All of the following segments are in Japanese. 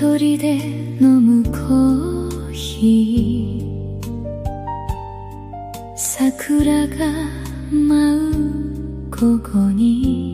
一人で飲むコーヒー。桜が舞うここに。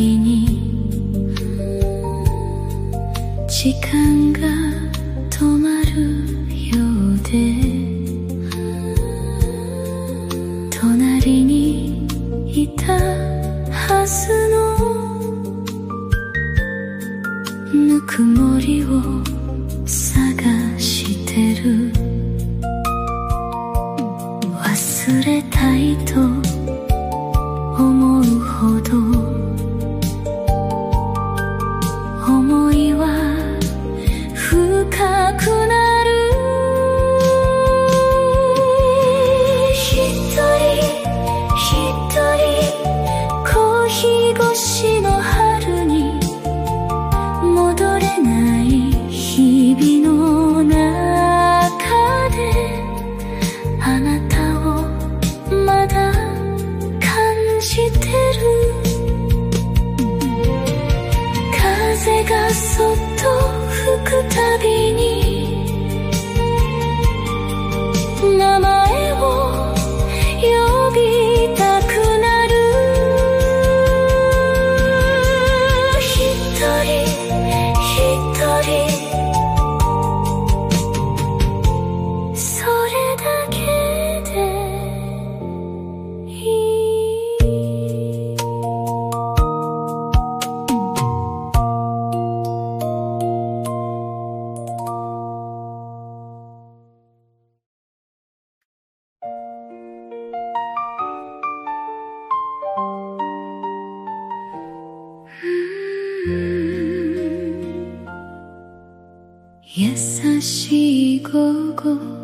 に時間が止まるようで隣にいたはずの故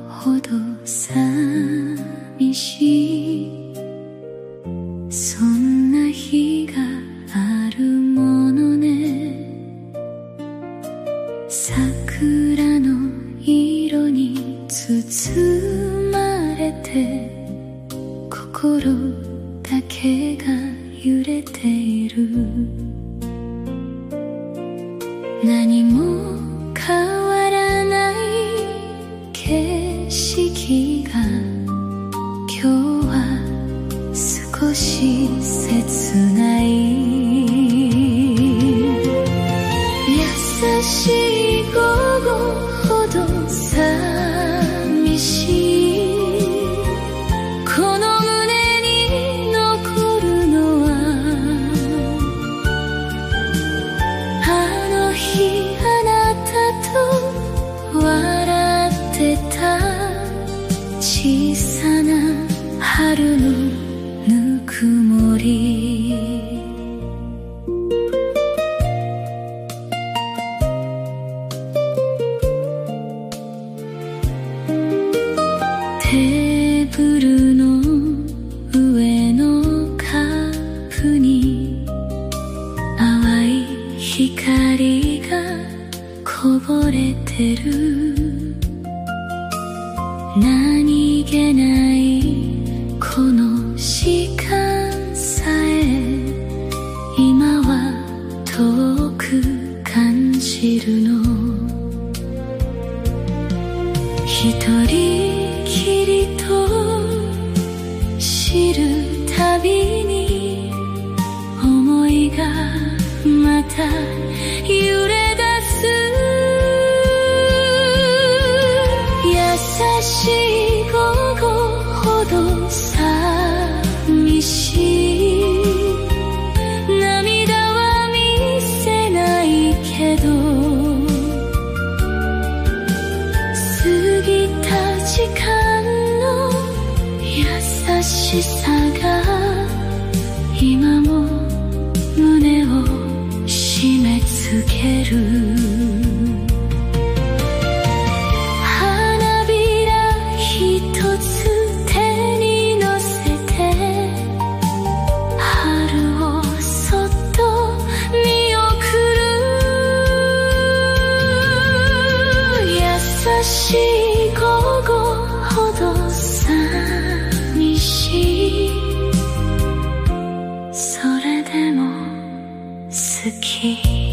as.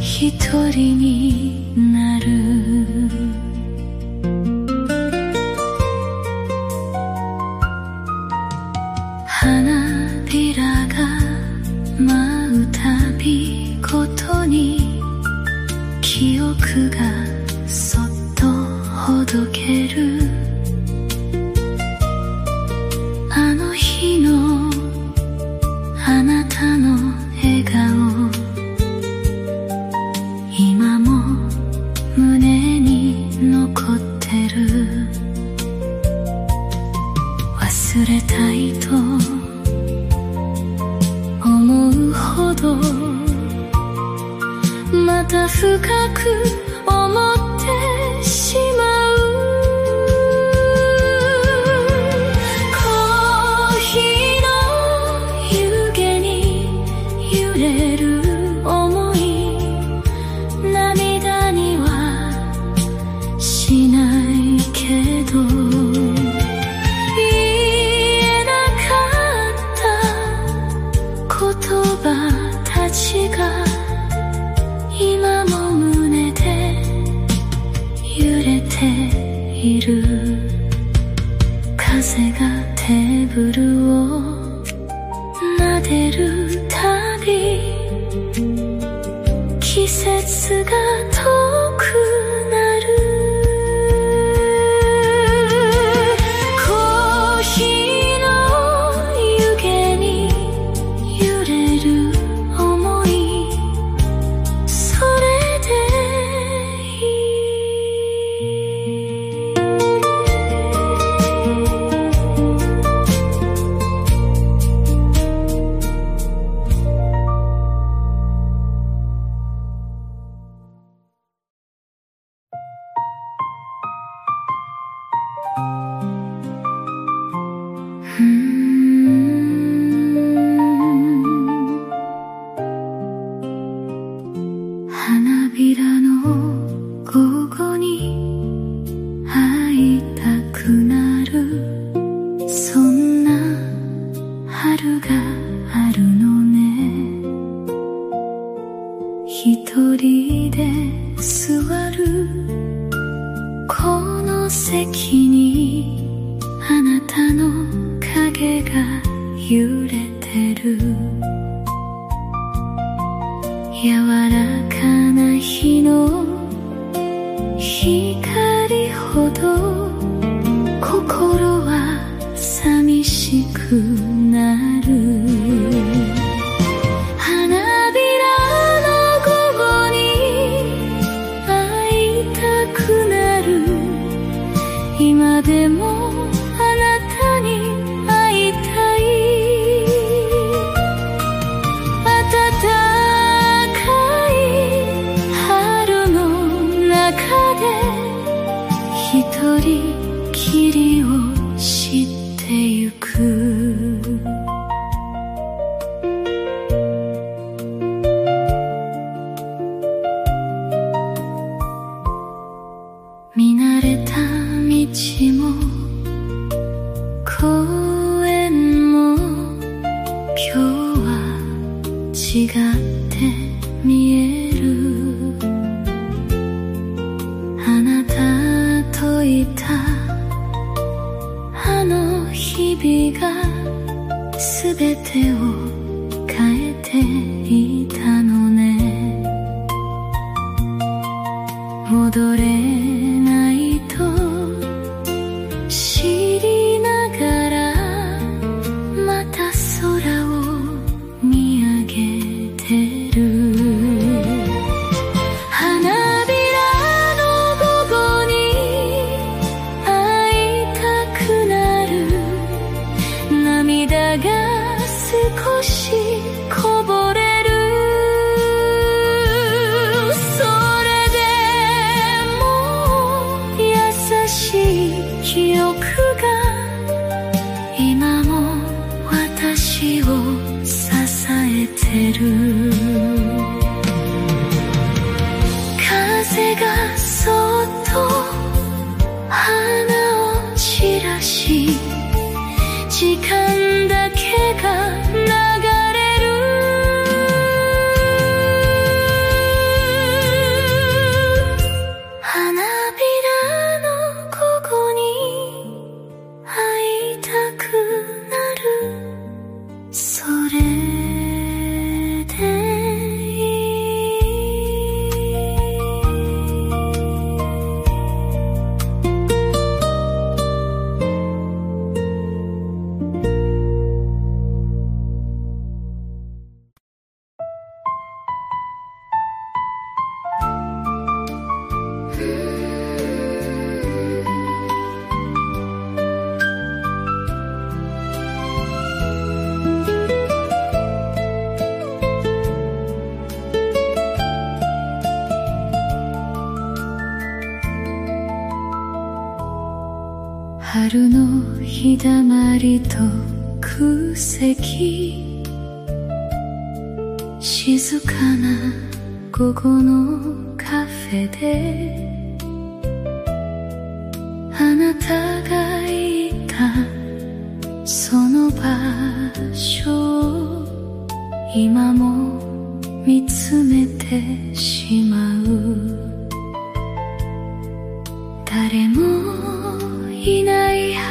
一人になる。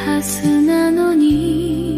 はずなのに。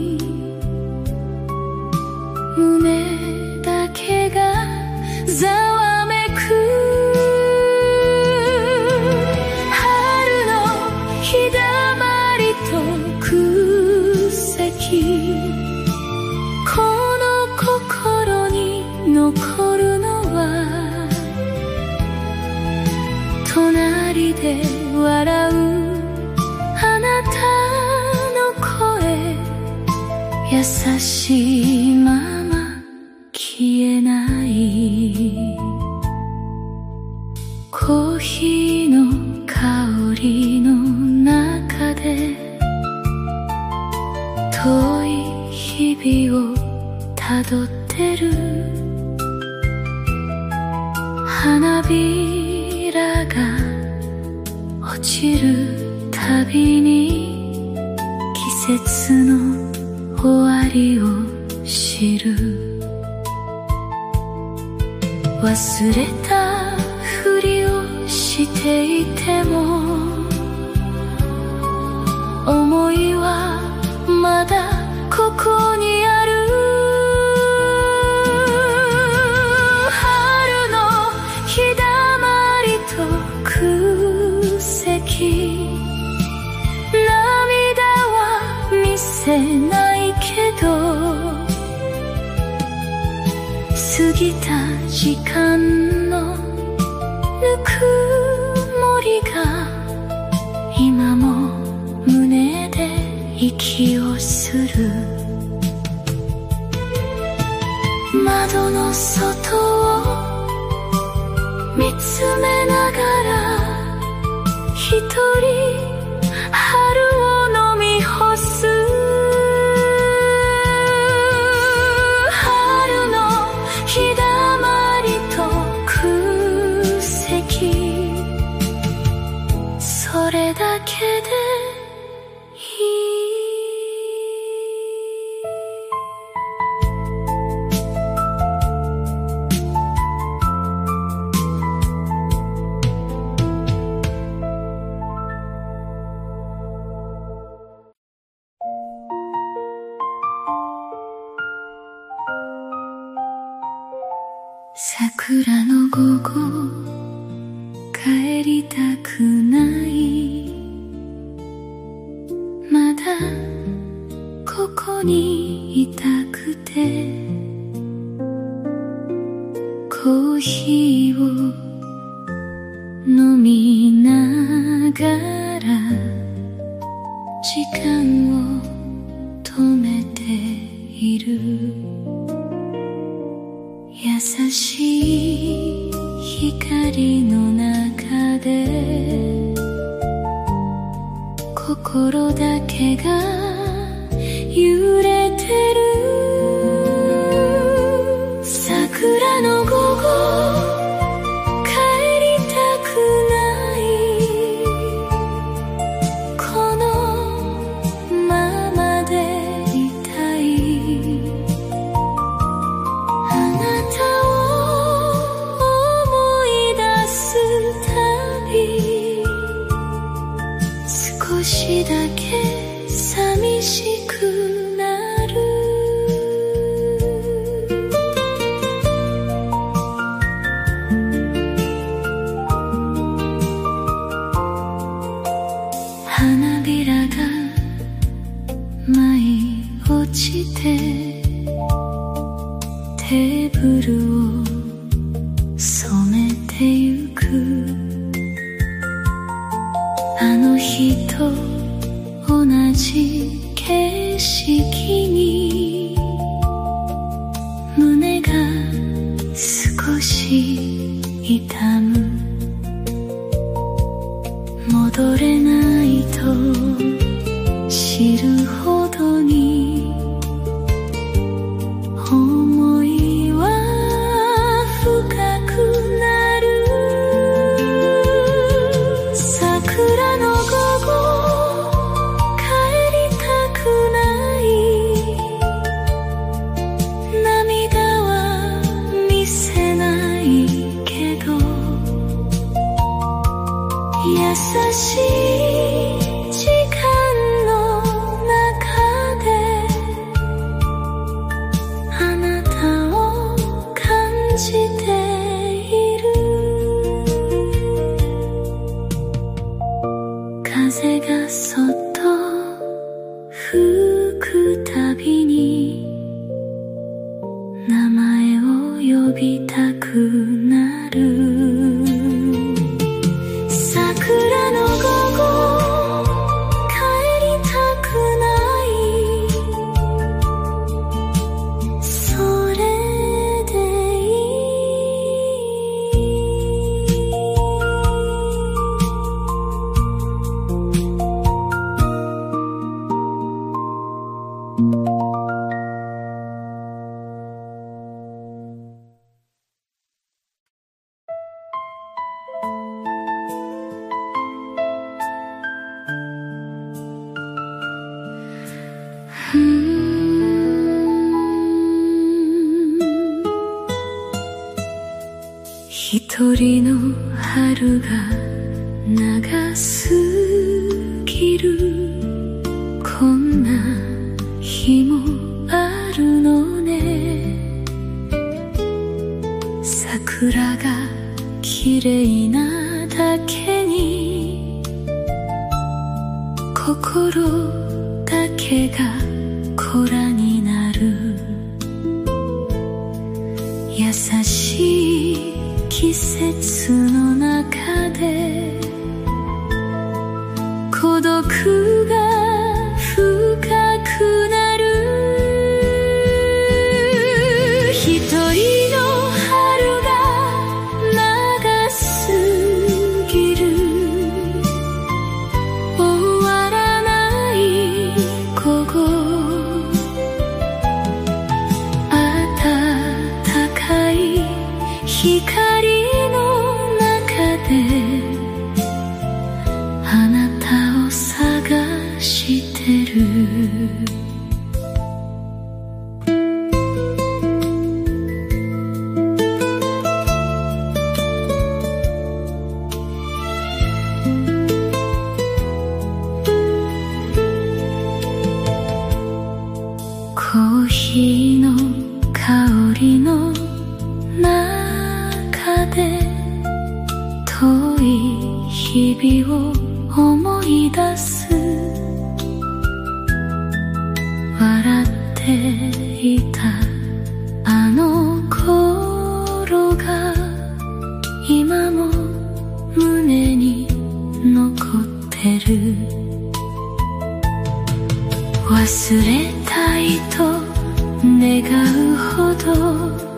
過ぎた時間のぬくもりが今も胸で息をする。窓の外を見つめながら一人春を飲み干す。心だけが揺れてる桜が綺麗なだけに心だけが子らになる。優しい季節の忘れたいと願うほど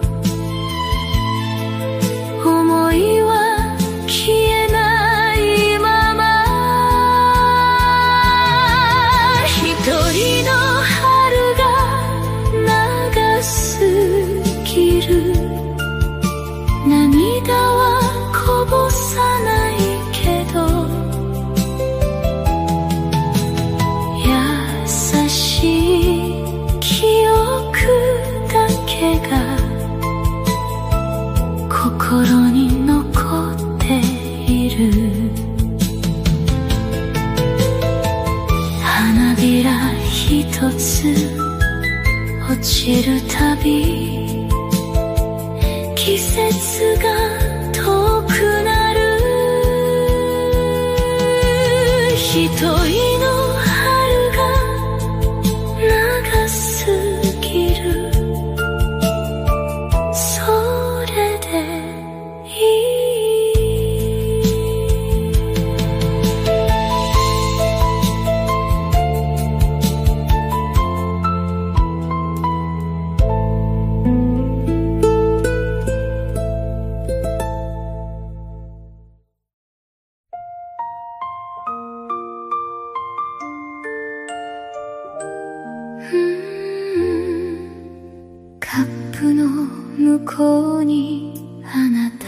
向こうにあなた。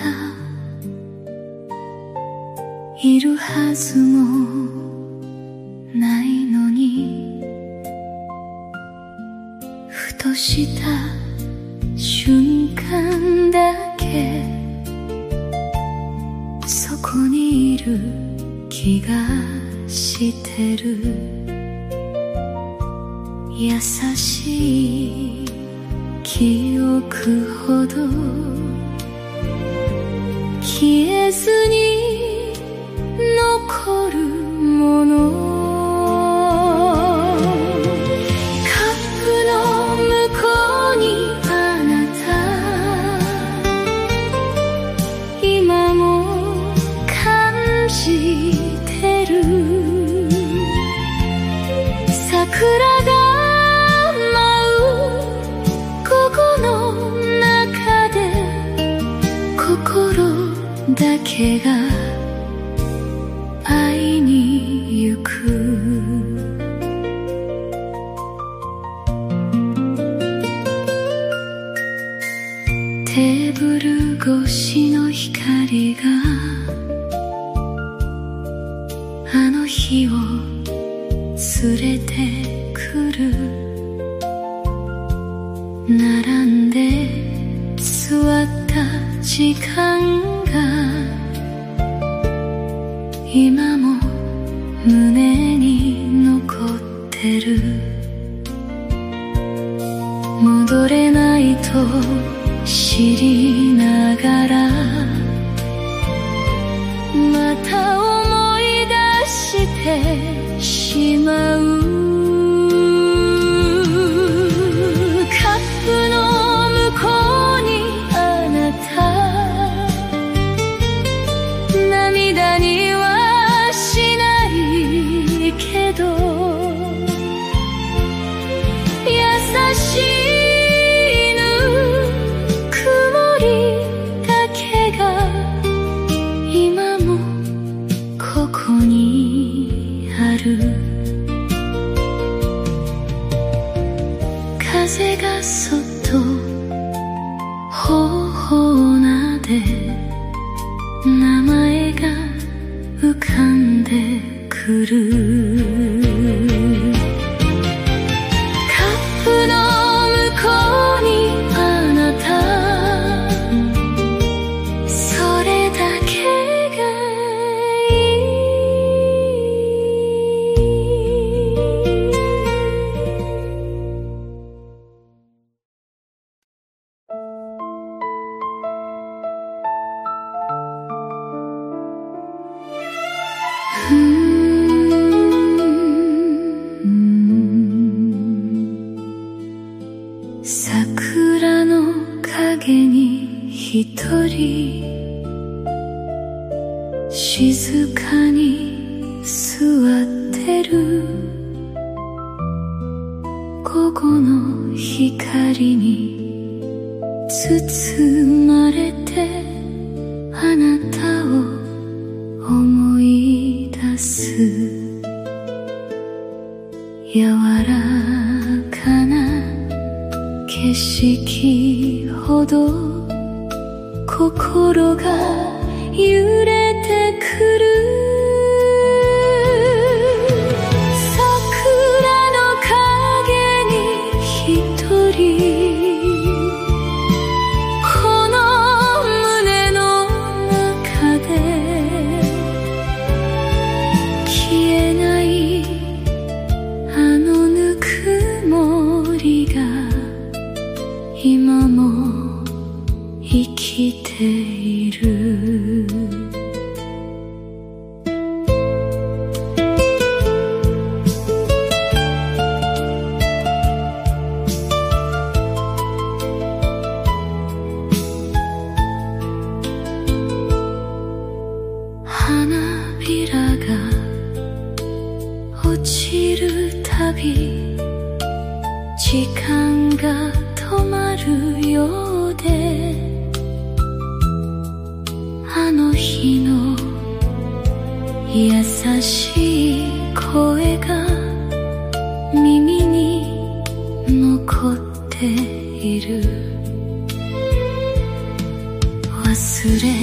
いるはずもないのに。ふとした瞬間だけ。そこにいる気がしてる。座った時間が今も胸に残ってる。戻れないと知りながらまた思い出してしまう。could he? 時間が止まるようであの日の優しい声が耳に残っている。忘れ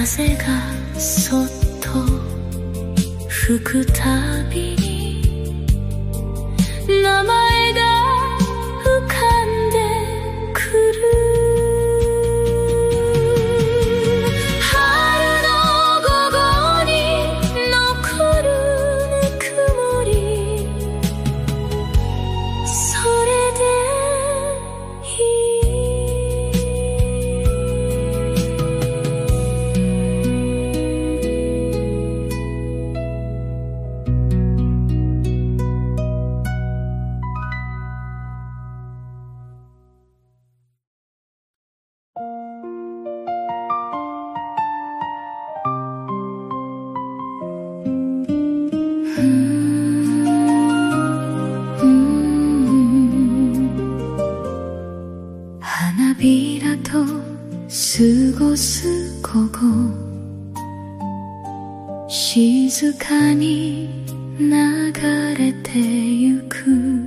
風がそっと吹くたびに名前静かに流れてゆく。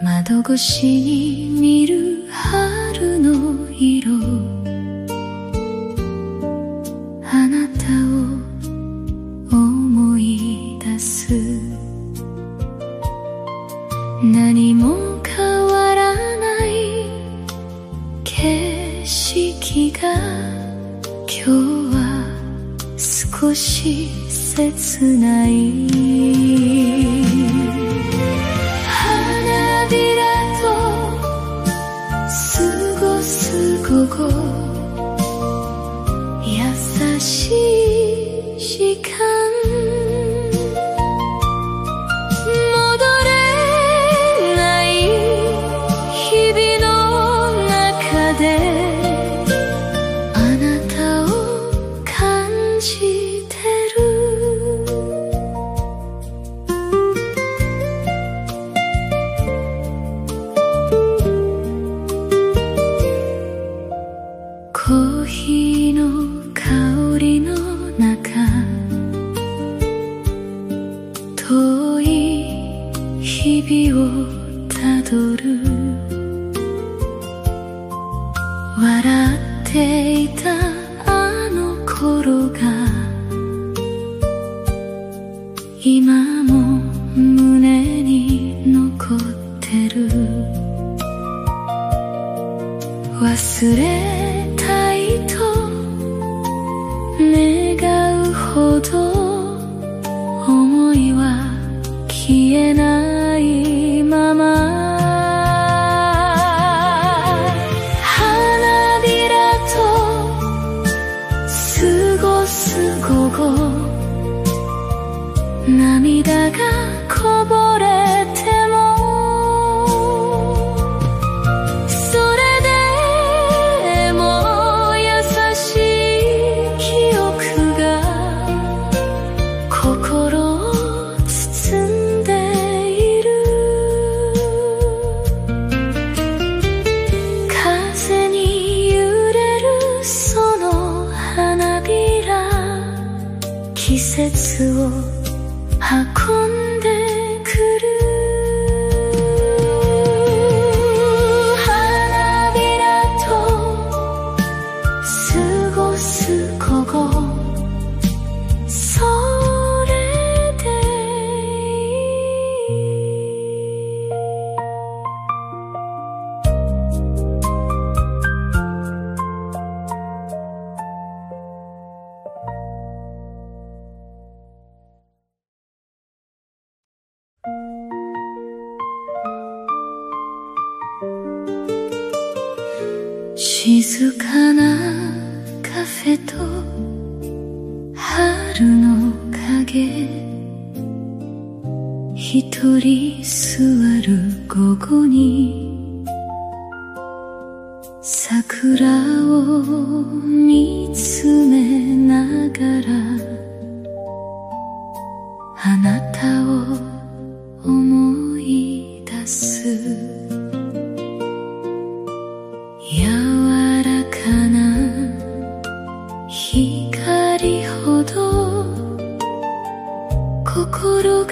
窓越しに見る thấy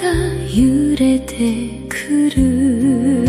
揺れてくる。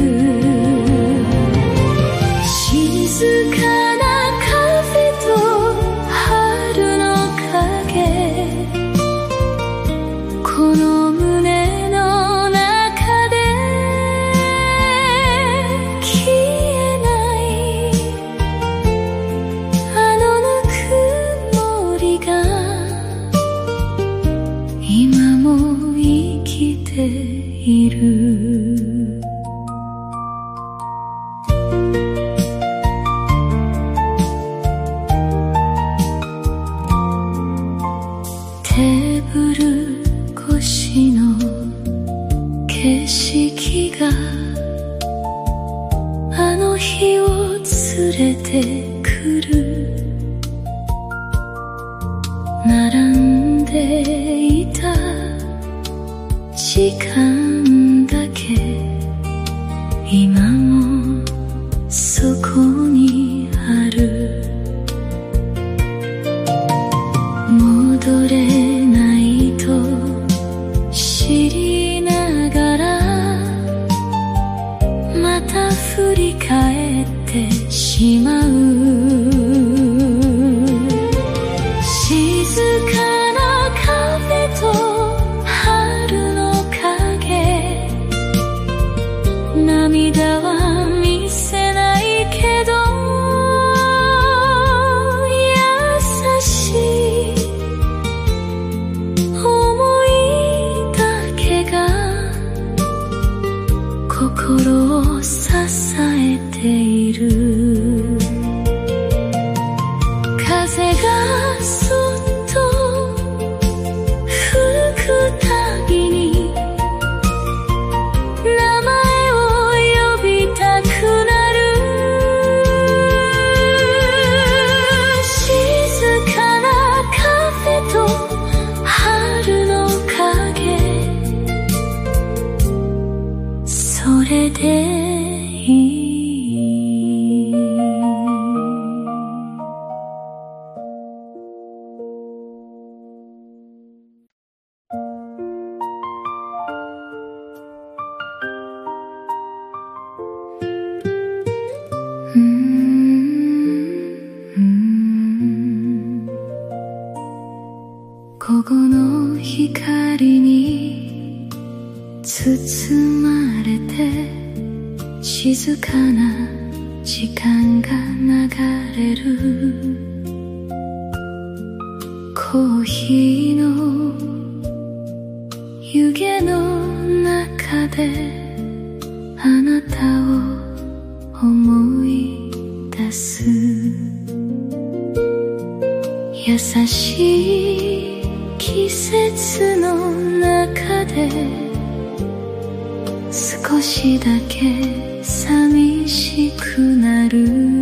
思い出す。優しい季節の中で少しだけ寂しくなる。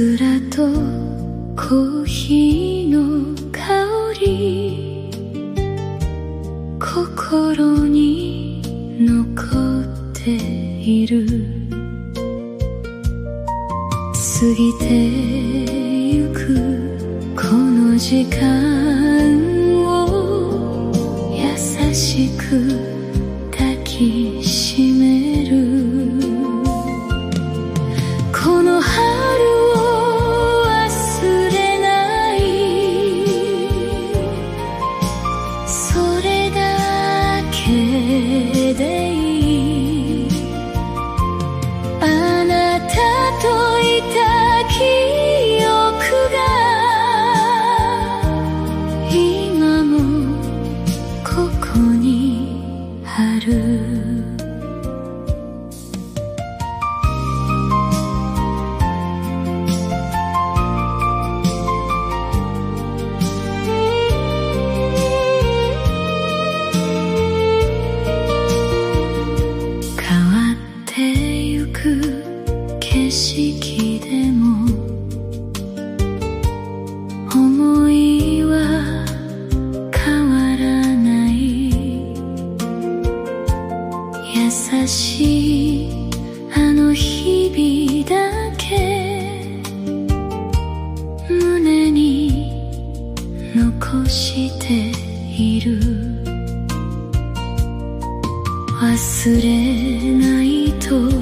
桜とコーヒーしている。忘れないと。